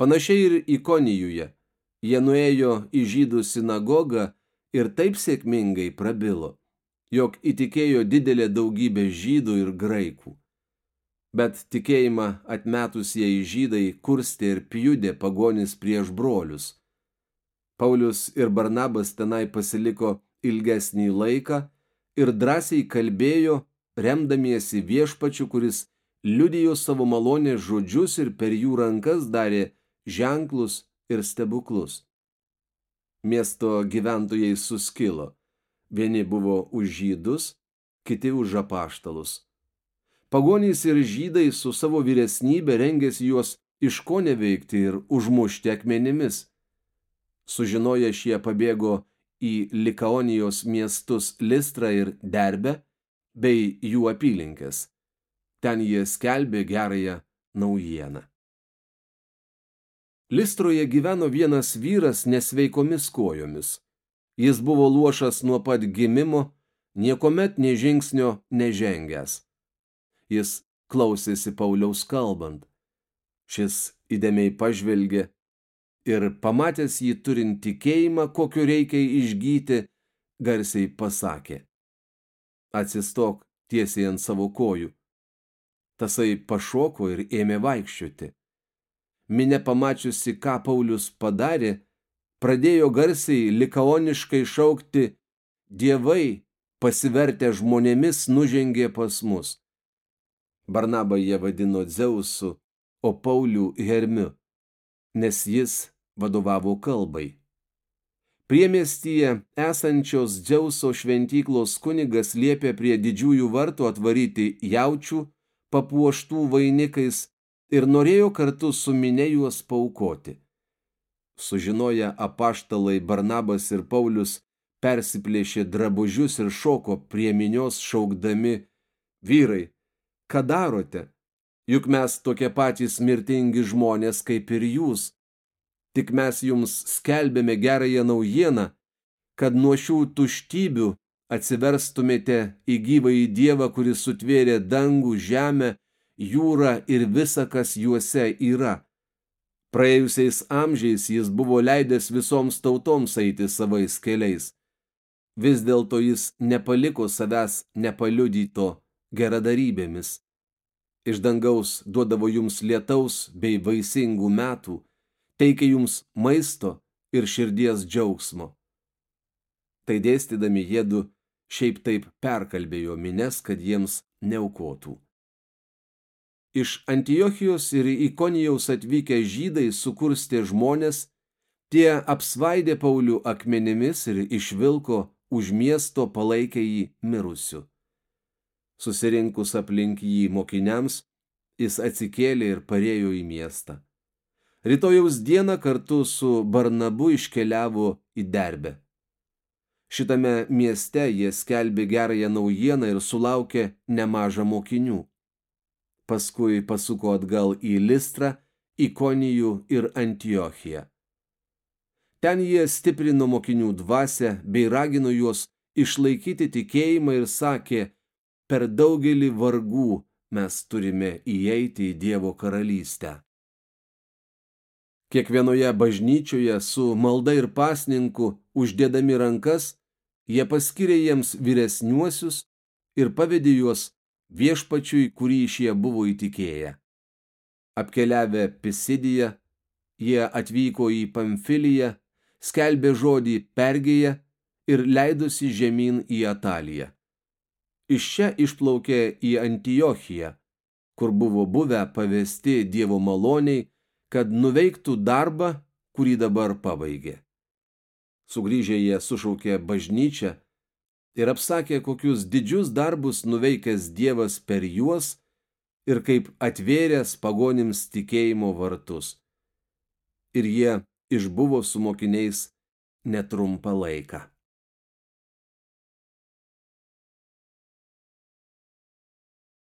Panašiai ir Ikonijuje. Jie nuėjo į žydų sinagogą ir taip sėkmingai prabilo, jog įtikėjo didelė daugybė žydų ir graikų. Bet tikėjimą atmetusieji žydai kurstė ir pjudė pagonis prieš brolius. Paulius ir Barnabas tenai pasiliko ilgesnį laiką ir drąsiai kalbėjo, remdamiesi viešpačiu, kuris liudijo savo malonės žodžius ir per jų rankas darė ženklus ir stebuklus. Miesto gyventojai suskilo. Vieni buvo už žydus, kiti už apaštalus. Pagonys ir žydai su savo vyresnybė rengėsi juos iš ko neveikti ir užmušti akmenimis. Sužinoję šie pabėgo į Likaonijos miestus Listrą ir Derbę bei jų apylinkės. Ten jie skelbė gerąją naujieną. Listroje gyveno vienas vyras nesveikomis kojomis. Jis buvo luošas nuo pat gimimo, niekomet nei žingsnio nežengęs. Jis klausėsi Pauliaus kalbant. Šis įdėmiai pažvelgė ir pamatęs jį turint tikėjimą, kokio reikia išgyti, garsiai pasakė. Atsistok tiesiai ant savo kojų. Tasai pašoko ir ėmė vaikščioti. Minė pamačiusi, ką Paulius padarė, pradėjo garsiai likaoniškai šaukti Dievai, pasivertę žmonėmis, nužengė pas mus. Barnabą jie vadino Dzeusu, o Paulių Hermiu, nes jis vadovavo kalbai. Priemiestyje esančios Dzeuso šventyklos kunigas liepė prie didžiųjų vartų atvaryti jaučių, papuoštų vainikais ir norėjo kartu su minė juos paukoti. Sužinoję apaštalai Barnabas ir Paulius persiplėšė drabužius ir šoko prie minios šaukdami, vyrai, ką darote? Juk mes tokie patys mirtingi žmonės kaip ir jūs. Tik mes jums skelbėme gerąją naujieną, kad nuo šių tuštybių atsiverstumėte į gyvą į Dievą, kuris sutvėrė dangų, žemę jūra ir visa, kas juose yra. Praėjusiais amžiais jis buvo leidęs visoms tautoms eiti savais keliais. Vis dėlto jis nepaliko savęs nepaliudyto geradarybėmis. Iš dangaus duodavo jums lietaus bei vaisingų metų, teikia jums maisto ir širdies džiaugsmo. Tai dėstydami jėdu šiaip taip perkalbėjo mines, kad jiems neaukotų. Iš Antiochijos ir Ikonijaus atvykę žydai sukurstė žmonės, tie apsvaidė Paulių akmenimis ir išvilko už miesto palaikė jį mirusiu. Susirinkus aplink jį mokiniams, jis atsikėlė ir parėjo į miestą. Rytojaus dieną kartu su Barnabu iškeliavo į derbę. Šitame mieste jie skelbė gerąją naujieną ir sulaukė nemažą mokinių paskui pasuko atgal į Listrą, Ikonijų ir Antiochiją. Ten jie stiprino mokinių dvasę bei ragino juos išlaikyti tikėjimą ir sakė, per daugelį vargų mes turime įeiti į Dievo karalystę. Kiekvienoje bažnyčioje su malda ir pasninku uždėdami rankas, jie paskiria jiems vyresniuosius ir pavedė juos viešpačiui, kurį šie buvo įtikėję. Apkeliavę Pisidiją, jie atvyko į Pamfiliją, skelbė žodį Pergėje ir leidosi žemyn į Ataliją. Iš čia išplaukė į Antiochiją, kur buvo buvę pavesti Dievo maloniai, kad nuveiktų darbą, kurį dabar pabaigė. Sugrįžę jie sušaukė bažnyčią ir apsakė, kokius didžius darbus nuveikęs Dievas per juos ir kaip atvėręs pagonims tikėjimo vartus. Ir jie išbuvo su mokiniais netrumpą laiką.